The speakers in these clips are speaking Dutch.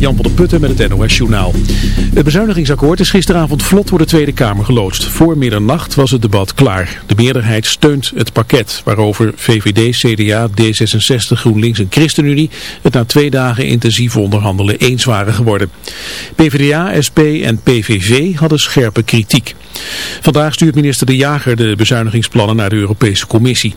Jan van der Putten met het NOS Journaal. Het bezuinigingsakkoord is gisteravond vlot door de Tweede Kamer geloodst. Voor middernacht was het debat klaar. De meerderheid steunt het pakket waarover VVD, CDA, D66, GroenLinks en ChristenUnie het na twee dagen intensief onderhandelen eens waren geworden. PvdA, SP en PVV hadden scherpe kritiek. Vandaag stuurt minister De Jager de bezuinigingsplannen naar de Europese Commissie.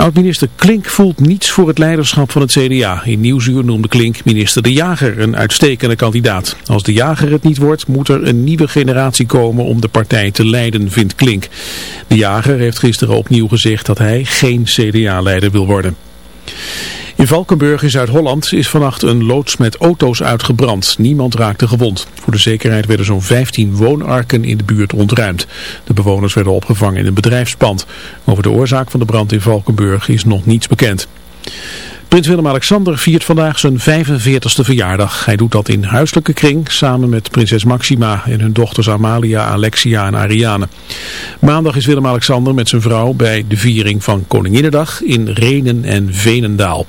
Oud-minister Klink voelt niets voor het leiderschap van het CDA. In Nieuwsuur noemde Klink minister De Jager een uitstekende kandidaat. Als De Jager het niet wordt, moet er een nieuwe generatie komen om de partij te leiden, vindt Klink. De Jager heeft gisteren opnieuw gezegd dat hij geen CDA-leider wil worden. In Valkenburg in Zuid-Holland is vannacht een loods met auto's uitgebrand. Niemand raakte gewond. Voor de zekerheid werden zo'n 15 woonarken in de buurt ontruimd. De bewoners werden opgevangen in een bedrijfspand. Over de oorzaak van de brand in Valkenburg is nog niets bekend. Prins Willem-Alexander viert vandaag zijn 45ste verjaardag. Hij doet dat in huiselijke kring samen met prinses Maxima en hun dochters Amalia, Alexia en Ariane. Maandag is Willem-Alexander met zijn vrouw bij de viering van Koninginnedag in Renen en Venendaal.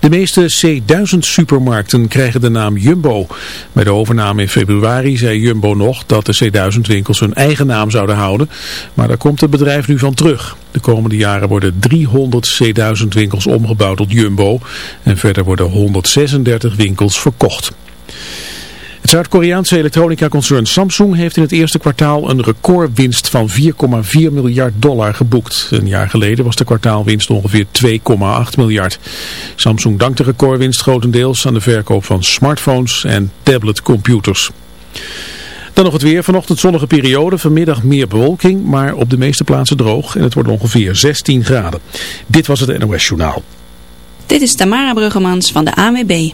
De meeste C1000 supermarkten krijgen de naam Jumbo. Bij de overname in februari zei Jumbo nog dat de C1000 winkels hun eigen naam zouden houden. Maar daar komt het bedrijf nu van terug. De komende jaren worden 300 C1000 winkels omgebouwd tot Jumbo. En verder worden 136 winkels verkocht. Zuid-Koreaanse elektronica-concern Samsung heeft in het eerste kwartaal een recordwinst van 4,4 miljard dollar geboekt. Een jaar geleden was de kwartaalwinst ongeveer 2,8 miljard. Samsung dankt de recordwinst grotendeels aan de verkoop van smartphones en tabletcomputers. Dan nog het weer. Vanochtend zonnige periode. Vanmiddag meer bewolking, maar op de meeste plaatsen droog. En het wordt ongeveer 16 graden. Dit was het NOS Journaal. Dit is Tamara Bruggemans van de ANWB.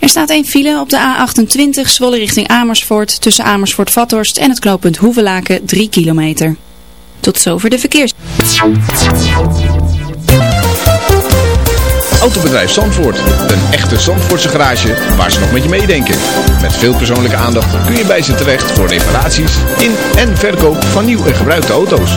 Er staat een file op de A28 Zwolle richting Amersfoort tussen Amersfoort-Vathorst en het knooppunt Hoevelaken 3 kilometer. Tot zover de verkeers. Autobedrijf Zandvoort. Een echte Zandvoortse garage waar ze nog met je meedenken. Met veel persoonlijke aandacht kun je bij ze terecht voor reparaties in en verkoop van nieuw en gebruikte auto's.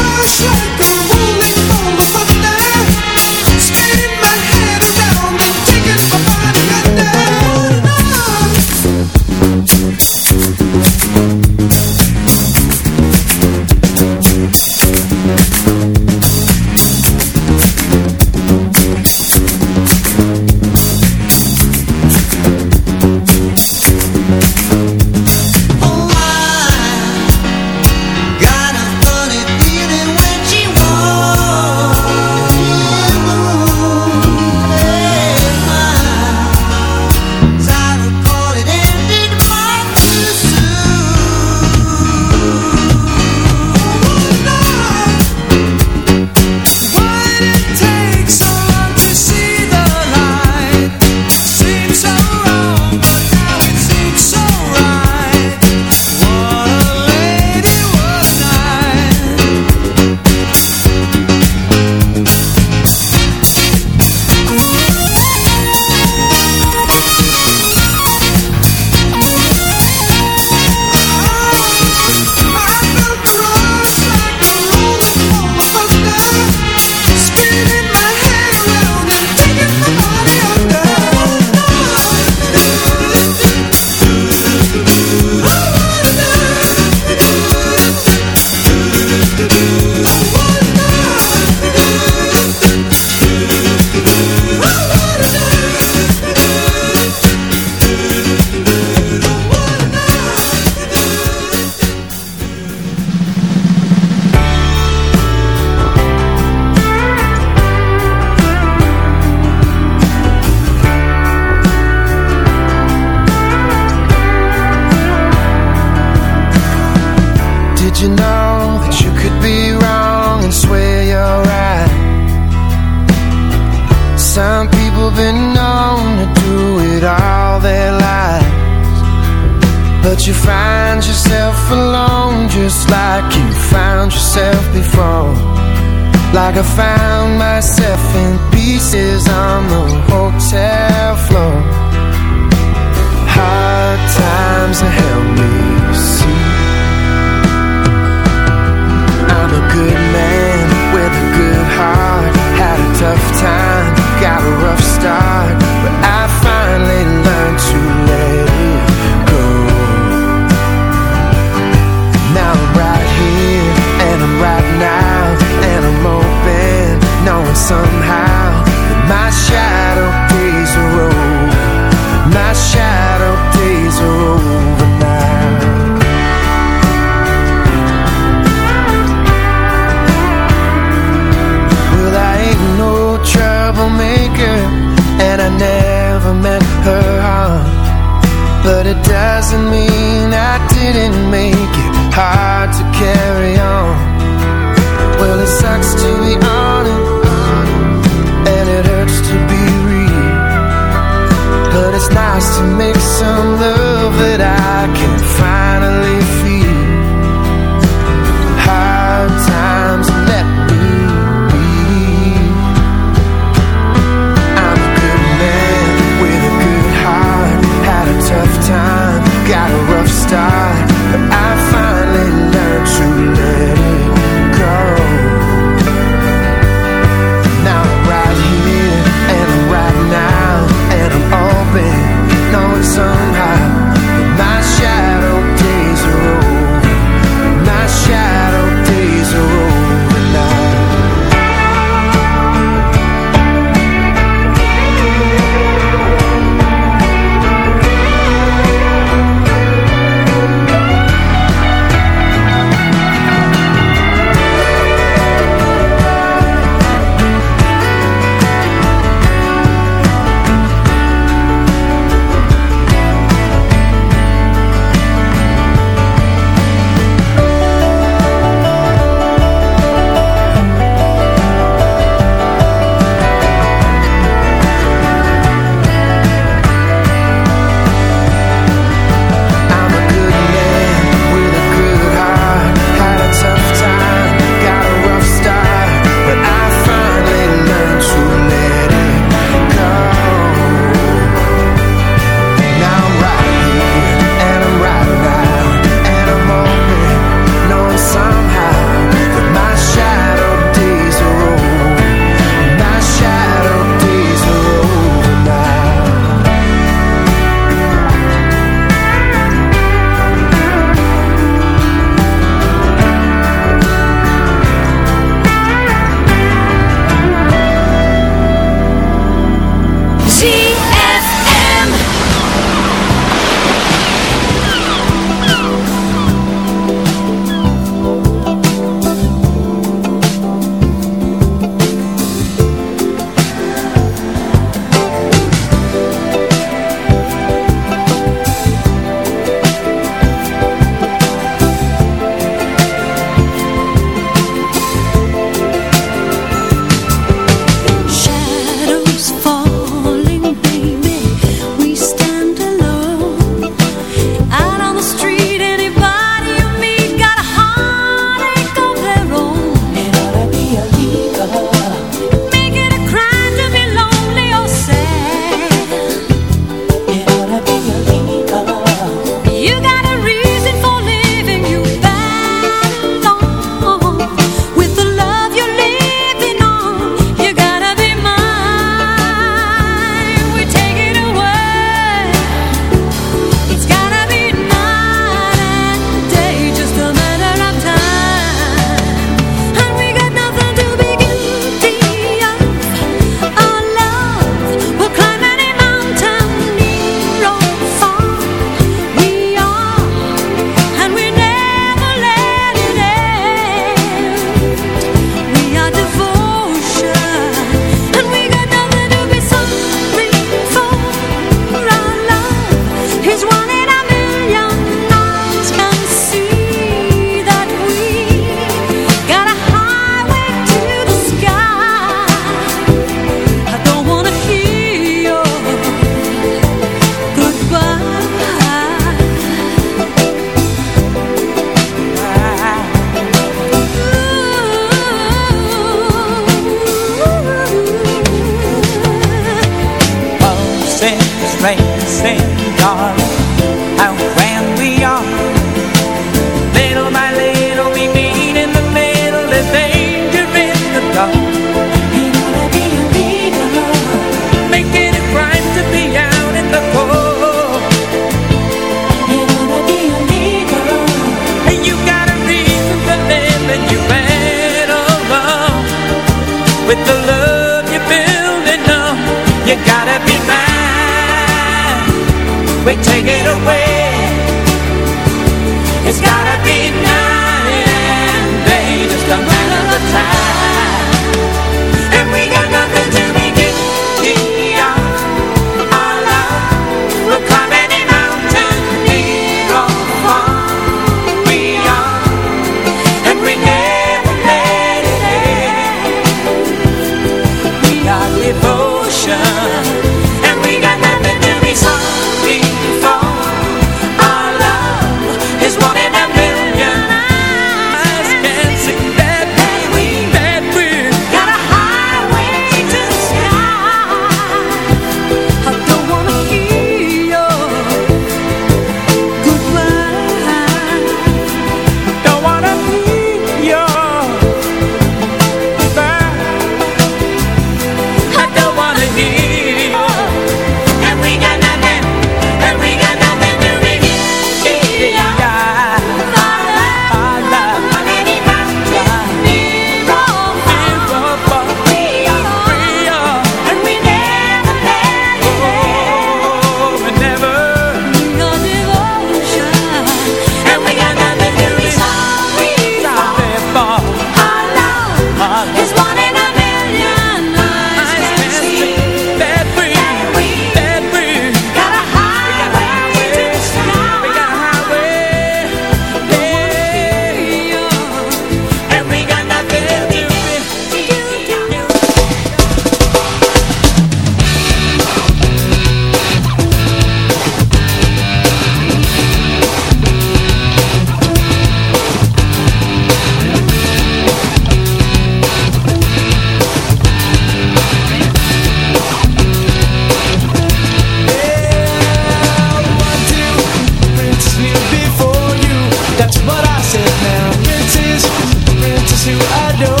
to adore.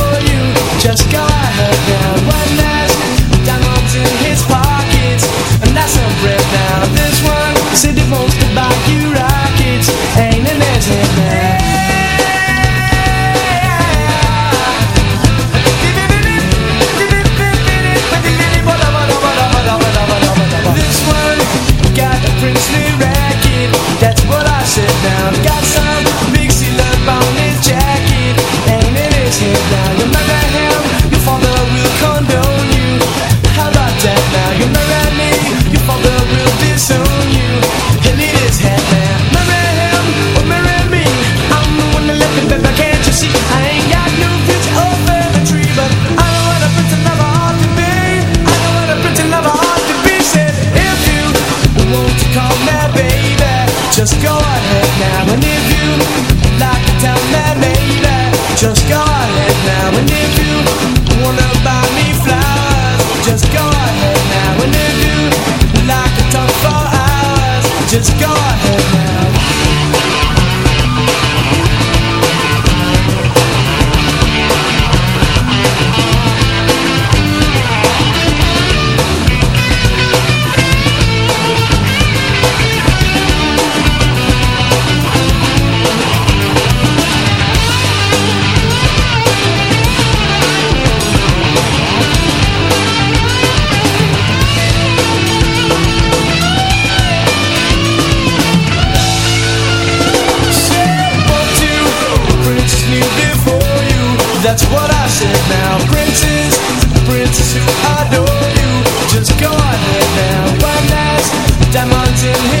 Diamonds in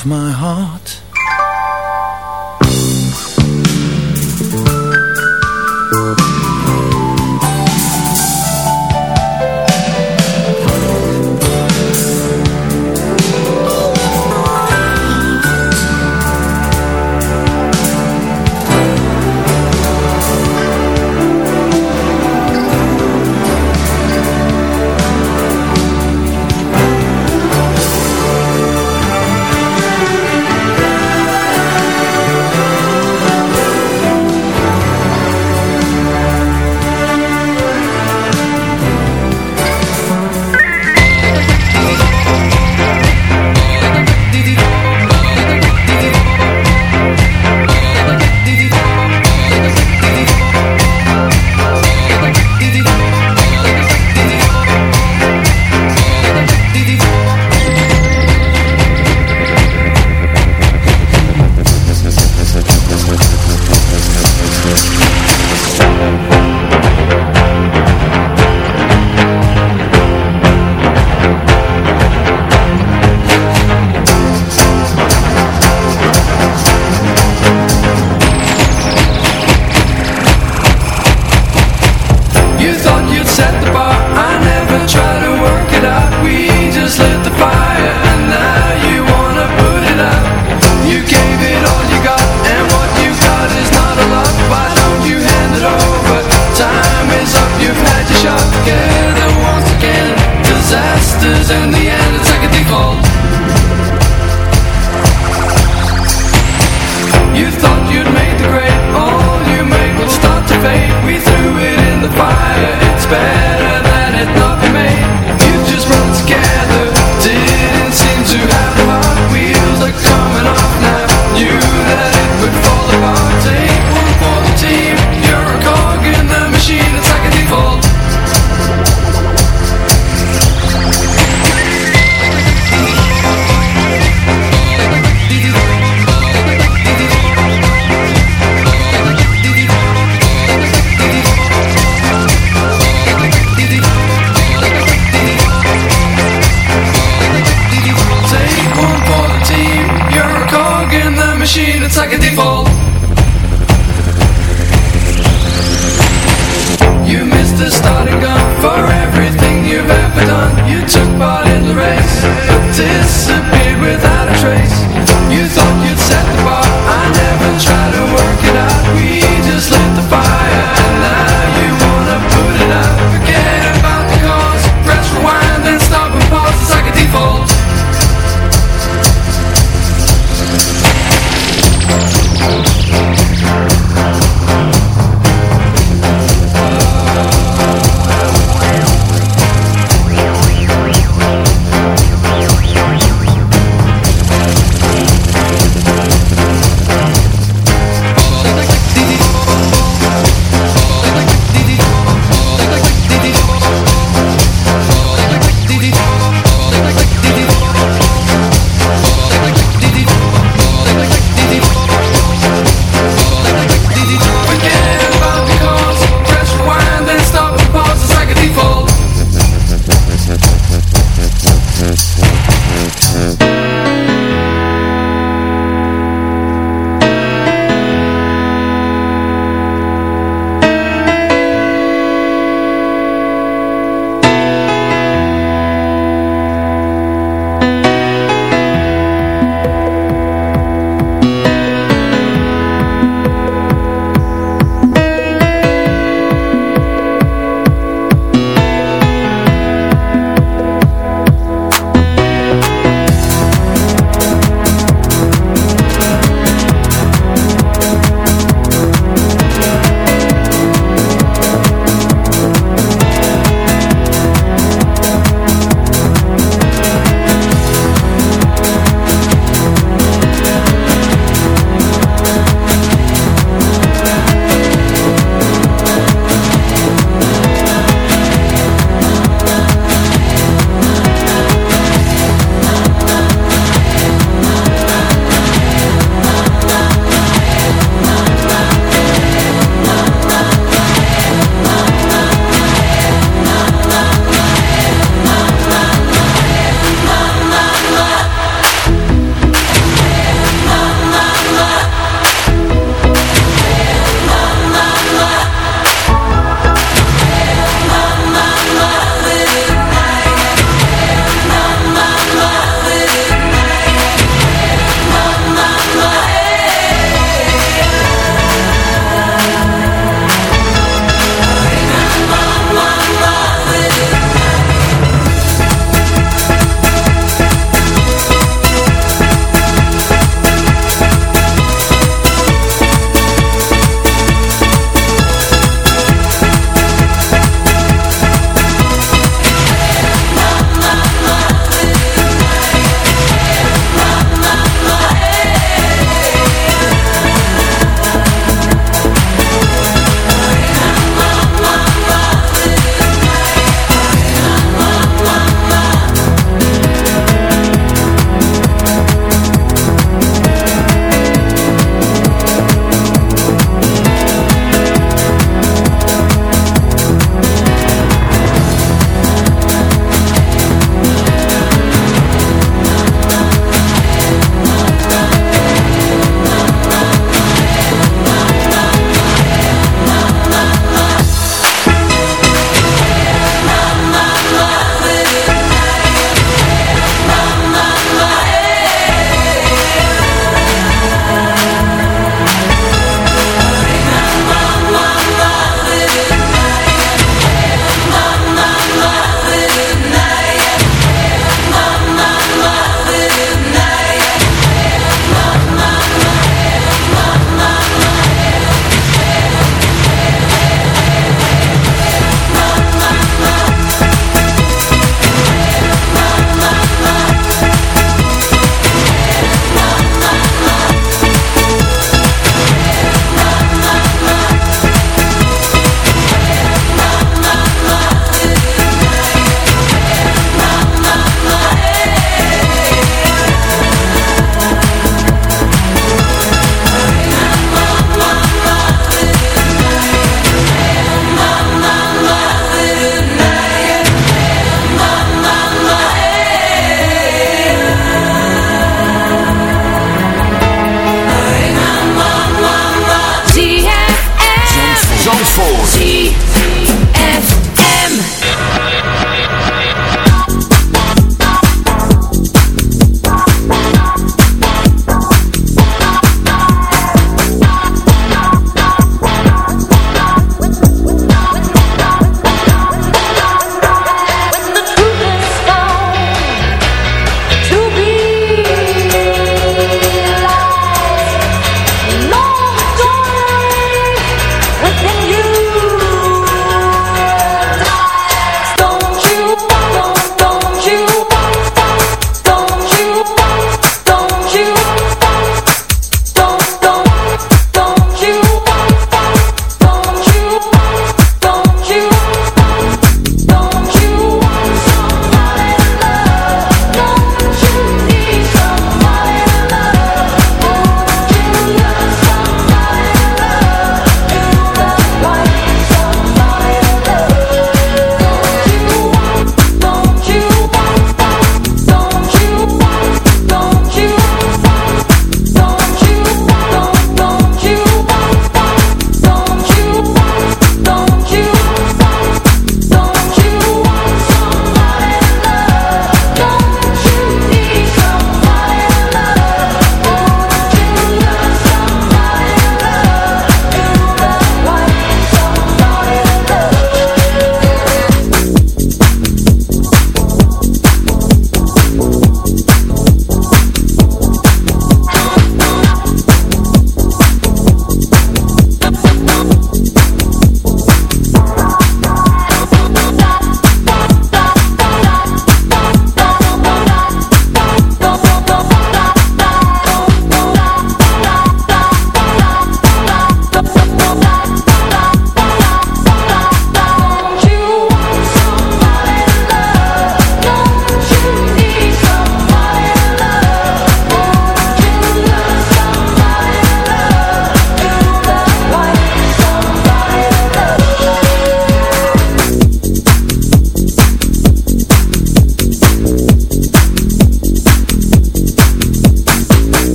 of my heart.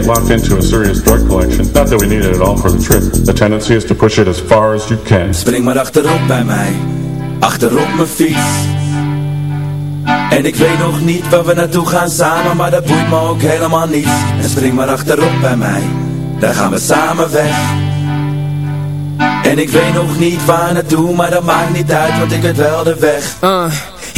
Get locked into a serious drug collection, not that we need it at all for the trip, the tendency is to push it as far as you can. Spring maar achterop bij mij, achterop mijn fiets. En ik weet nog niet waar we naartoe gaan samen, maar dat boeit me ook helemaal niet. En spring maar achterop bij mij, daar gaan we samen weg. En ik weet nog niet waar naartoe, maar dat maakt niet uit, want ik weet wel de weg. Uh,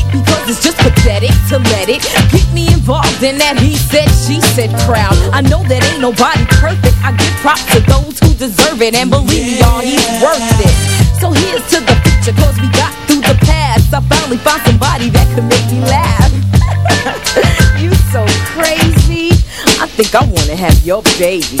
it because it's just pathetic to let it get me involved in that he said, she said crowd. I know that ain't nobody perfect. I give props to those who deserve it. And believe me, y'all, he's worth it. So here's to the future cause we got through the past. I finally found somebody that could make me laugh. you so crazy. I think I wanna have your baby.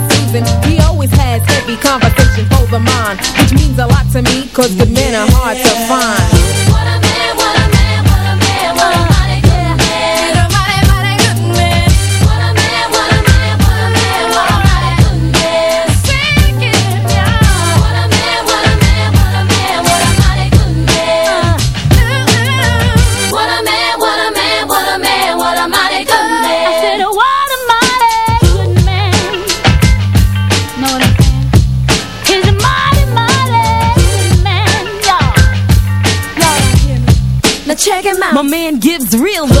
the mind. Which means a lot to me, cause good men are hard to find. Real.